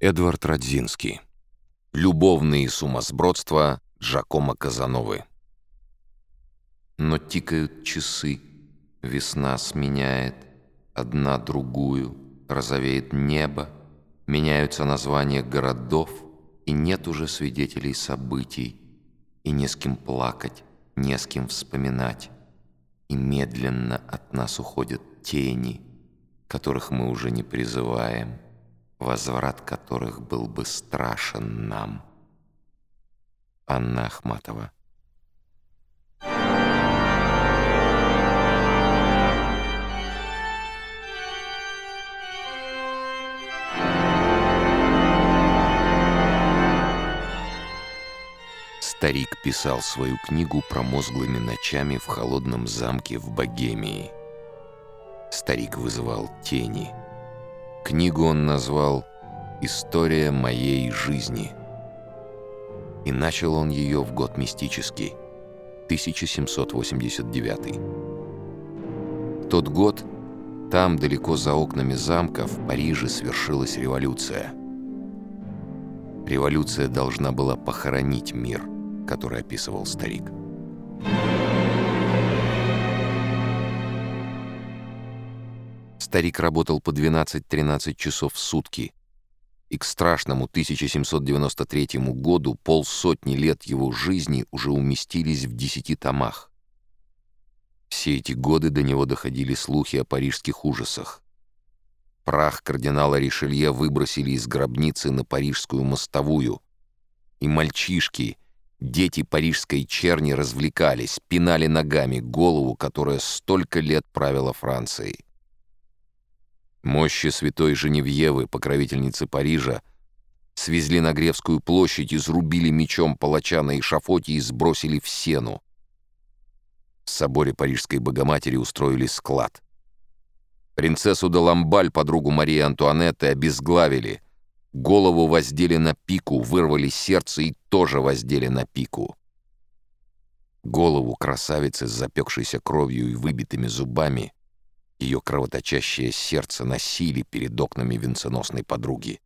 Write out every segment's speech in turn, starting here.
Эдвард Радзинский. Любовные сумасбродства Джакомо Казановы. Но тикают часы, весна сменяет одна другую, розовеет небо, меняются названия городов, и нет уже свидетелей событий, и не с кем плакать, не с кем вспоминать. И медленно от нас уходят тени, которых мы уже не призываем возврат которых был бы страшен нам. Анна Ахматова Старик писал свою книгу промозглыми ночами в холодном замке в Богемии. Старик вызывал тени — Книгу он назвал «История моей жизни». И начал он ее в год мистический, 1789. В тот год там, далеко за окнами замка, в Париже свершилась революция. Революция должна была похоронить мир, который описывал старик. Старик работал по 12-13 часов в сутки, и к страшному 1793 году полсотни лет его жизни уже уместились в десяти томах. Все эти годы до него доходили слухи о парижских ужасах. Прах кардинала Ришелье выбросили из гробницы на парижскую мостовую, и мальчишки, дети парижской черни развлекались, пинали ногами голову, которая столько лет правила Францией. Мощи святой Женевьевы, покровительницы Парижа, свезли на Гревскую площадь, изрубили мечом палача на эшафоте и сбросили в сену. В соборе Парижской Богоматери устроили склад. Принцессу де Ламбаль, подругу Марии Антуанетты, обезглавили. Голову воздели на пику, вырвали сердце и тоже воздели на пику. Голову красавицы с запекшейся кровью и выбитыми зубами ее кровоточащее сердце носили перед окнами венценосной подруги.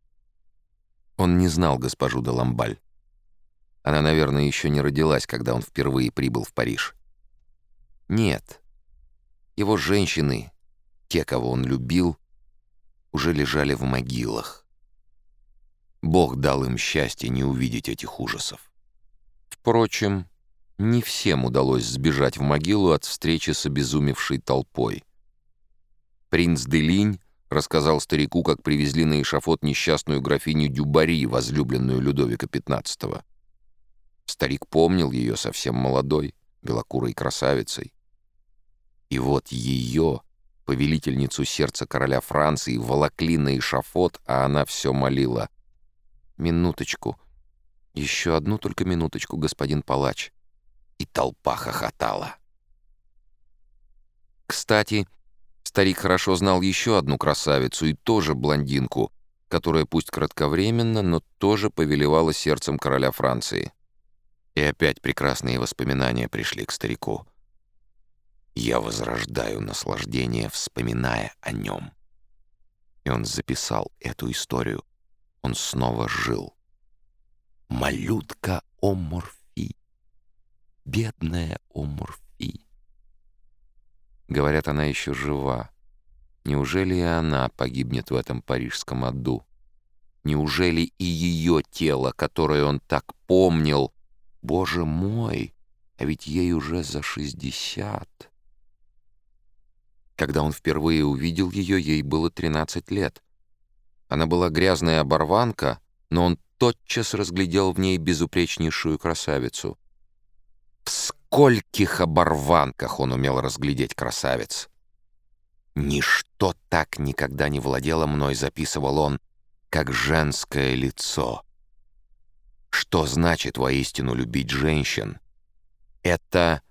Он не знал госпожу де Ламбаль. Она, наверное, еще не родилась, когда он впервые прибыл в Париж. Нет. Его женщины, те, кого он любил, уже лежали в могилах. Бог дал им счастье не увидеть этих ужасов. Впрочем, не всем удалось сбежать в могилу от встречи с обезумевшей толпой — Принц Делинь рассказал старику, как привезли на эшафот несчастную графиню Дюбари, возлюбленную Людовика XV. Старик помнил ее совсем молодой, белокурой красавицей. И вот ее, повелительницу сердца короля Франции, волокли на эшафот, а она все молила. «Минуточку, еще одну только минуточку, господин палач». И толпа хохотала. Кстати, Старик хорошо знал еще одну красавицу и тоже блондинку, которая пусть кратковременно, но тоже повелевала сердцем короля Франции. И опять прекрасные воспоминания пришли к старику. «Я возрождаю наслаждение, вспоминая о нем». И он записал эту историю. Он снова жил. «Малютка Оморфи, бедная Оморфи». Говорят, она еще жива. Неужели и она погибнет в этом парижском аду? Неужели и ее тело, которое он так помнил? Боже мой, а ведь ей уже за шестьдесят. Когда он впервые увидел ее, ей было тринадцать лет. Она была грязная оборванка, но он тотчас разглядел в ней безупречнейшую красавицу. Вскоре скольких оборванках он умел разглядеть красавец. «Ничто так никогда не владело мной», — записывал он, — «как женское лицо». Что значит воистину любить женщин? Это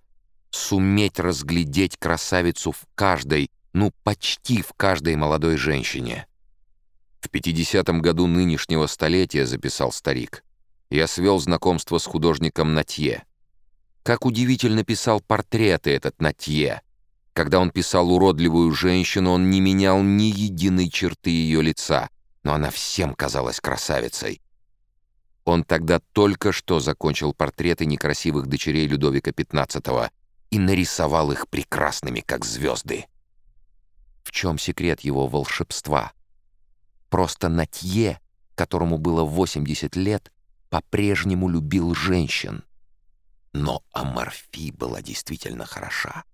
суметь разглядеть красавицу в каждой, ну, почти в каждой молодой женщине. В 50-м году нынешнего столетия, записал старик, я свел знакомство с художником Натье. Как удивительно писал портреты этот Натье. Когда он писал уродливую женщину, он не менял ни единой черты ее лица. но она всем казалась красавицей. Он тогда только что закончил портреты некрасивых дочерей Людовика XV и нарисовал их прекрасными, как звезды. В чем секрет его волшебства? Просто Натье, которому было 80 лет, по-прежнему любил женщин. Но Аморфи была действительно хороша.